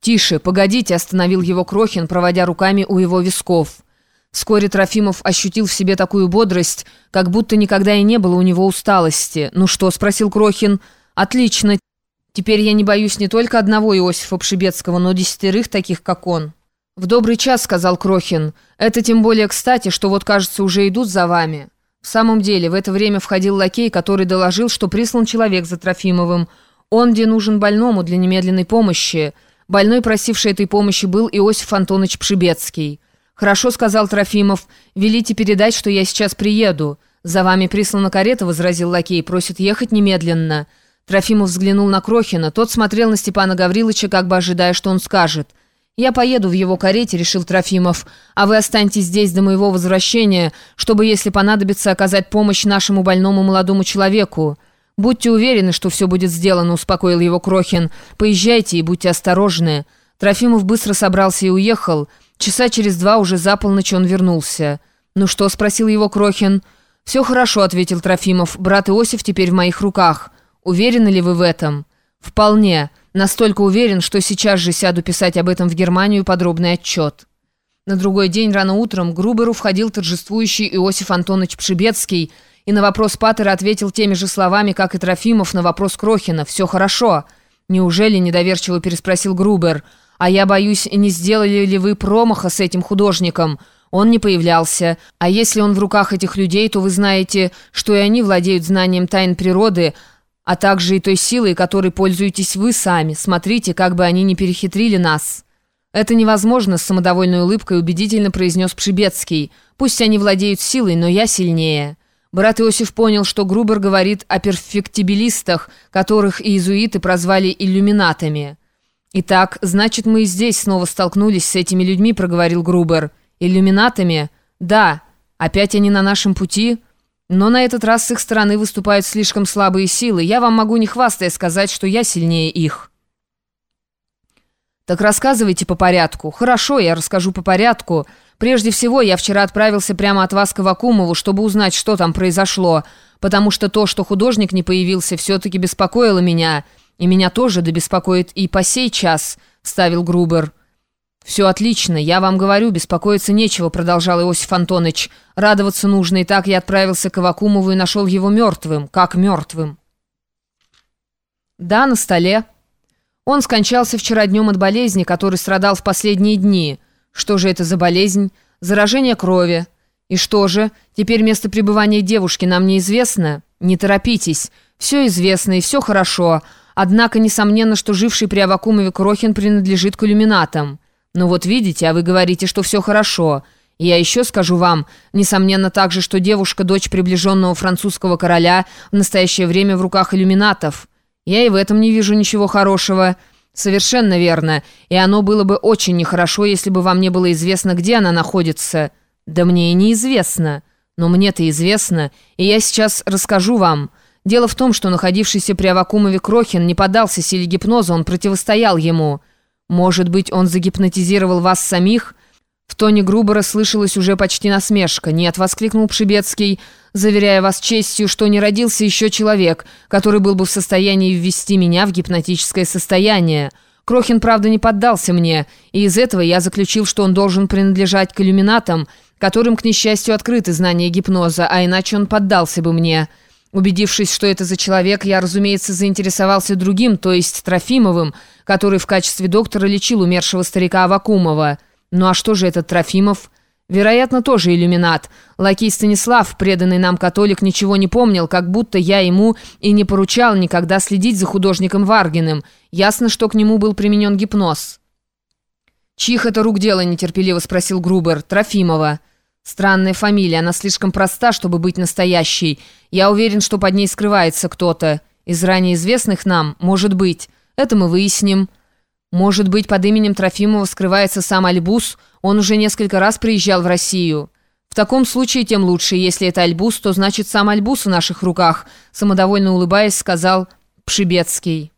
«Тише, погодите», — остановил его Крохин, проводя руками у его висков. Вскоре Трофимов ощутил в себе такую бодрость, как будто никогда и не было у него усталости. «Ну что?» — спросил Крохин. «Отлично. Теперь я не боюсь не только одного Иосифа Пшибецкого, но десятерых таких, как он». «В добрый час», — сказал Крохин. «Это тем более кстати, что вот, кажется, уже идут за вами». В самом деле, в это время входил лакей, который доложил, что прислан человек за Трофимовым. Он где нужен больному для немедленной помощи. Больной, просивший этой помощи, был Иосиф Антонович Пшибецкий. «Хорошо», — сказал Трофимов, — «велите передать, что я сейчас приеду». «За вами прислана карета», — возразил лакей, — «просит ехать немедленно». Трофимов взглянул на Крохина. Тот смотрел на Степана Гавриловича, как бы ожидая, что он скажет. «Я поеду в его карете», — решил Трофимов, «а вы останьтесь здесь до моего возвращения, чтобы, если понадобится, оказать помощь нашему больному молодому человеку». «Будьте уверены, что все будет сделано», — успокоил его Крохин. «Поезжайте и будьте осторожны». Трофимов быстро собрался и уехал. Часа через два уже за полночь он вернулся. «Ну что?» – спросил его Крохин. «Все хорошо», – ответил Трофимов. «Брат Иосиф теперь в моих руках. Уверены ли вы в этом?» «Вполне. Настолько уверен, что сейчас же сяду писать об этом в Германию подробный отчет». На другой день рано утром к Груберу входил торжествующий Иосиф Антонович Пшибецкий и на вопрос Паттера ответил теми же словами, как и Трофимов на вопрос Крохина «Все хорошо». «Неужели?» – недоверчиво переспросил Грубер – а я боюсь, не сделали ли вы промаха с этим художником? Он не появлялся. А если он в руках этих людей, то вы знаете, что и они владеют знанием тайн природы, а также и той силой, которой пользуетесь вы сами. Смотрите, как бы они не перехитрили нас». «Это невозможно», — с самодовольной улыбкой убедительно произнес Пшибецкий. «Пусть они владеют силой, но я сильнее». Брат Иосиф понял, что Грубер говорит о перфектибилистах, которых иезуиты прозвали иллюминатами. «Итак, значит, мы и здесь снова столкнулись с этими людьми», — проговорил Грубер. «Иллюминатами? Да. Опять они на нашем пути?» Но на этот раз с их стороны выступают слишком слабые силы. Я вам могу не хвастая сказать, что я сильнее их. Так рассказывайте по порядку. Хорошо, я расскажу по порядку. Прежде всего, я вчера отправился прямо от вас к Авакумову, чтобы узнать, что там произошло, потому что то, что художник не появился, все-таки беспокоило меня». «И меня тоже да беспокоит и по сей час», — ставил Грубер. «Все отлично, я вам говорю, беспокоиться нечего», — продолжал Иосиф Антонович. «Радоваться нужно, и так я отправился к Авакумову и нашел его мертвым. Как мертвым?» «Да, на столе». Он скончался вчера днем от болезни, который страдал в последние дни. Что же это за болезнь? Заражение крови. И что же, теперь место пребывания девушки нам неизвестно? Не торопитесь. Все известно и все хорошо, Однако, несомненно, что живший при Авакумове Крохин принадлежит к иллюминатам. Ну вот видите, а вы говорите, что все хорошо. И я еще скажу вам, несомненно также, что девушка, дочь приближенного французского короля, в настоящее время в руках иллюминатов. Я и в этом не вижу ничего хорошего. Совершенно верно. И оно было бы очень нехорошо, если бы вам не было известно, где она находится. Да мне и неизвестно. Но мне-то известно, и я сейчас расскажу вам. Дело в том, что находившийся при Авакумове Крохин не поддался силе гипноза, он противостоял ему. Может быть, он загипнотизировал вас самих? В тоне Грубера слышалась уже почти насмешка. «Нет», — воскликнул Пшибецкий, заверяя вас честью, что не родился еще человек, который был бы в состоянии ввести меня в гипнотическое состояние. Крохин, правда, не поддался мне, и из этого я заключил, что он должен принадлежать к иллюминатам, которым, к несчастью, открыты знания гипноза, а иначе он поддался бы мне». Убедившись, что это за человек, я, разумеется, заинтересовался другим, то есть Трофимовым, который в качестве доктора лечил умершего старика Авакумова. Ну а что же этот Трофимов? Вероятно, тоже иллюминат. Лакей Станислав, преданный нам католик, ничего не помнил, как будто я ему и не поручал никогда следить за художником Варгиным. Ясно, что к нему был применен гипноз. «Чьих это рук дело?» – нетерпеливо спросил Грубер. «Трофимова». Странная фамилия, она слишком проста, чтобы быть настоящей. Я уверен, что под ней скрывается кто-то. Из ранее известных нам, может быть. Это мы выясним. Может быть, под именем Трофимова скрывается сам Альбус? Он уже несколько раз приезжал в Россию. В таком случае тем лучше. Если это Альбус, то значит сам Альбус в наших руках, самодовольно улыбаясь, сказал Пшибецкий.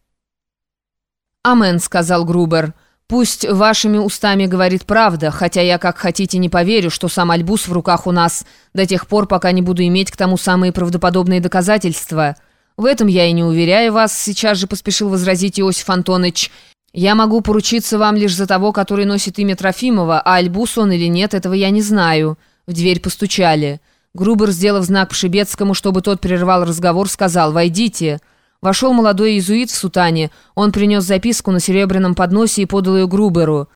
«Амен», — сказал Грубер. Пусть вашими устами говорит правда, хотя я, как хотите, не поверю, что сам Альбус в руках у нас, до тех пор, пока не буду иметь к тому самые правдоподобные доказательства. В этом я и не уверяю вас, сейчас же поспешил возразить Иосиф Антонович. «Я могу поручиться вам лишь за того, который носит имя Трофимова, а Альбус он или нет, этого я не знаю». В дверь постучали. Грубер, сделав знак Пшибецкому, чтобы тот прервал разговор, сказал «Войдите». Вошел молодой иезуит в сутане. Он принес записку на серебряном подносе и подал ее Груберу.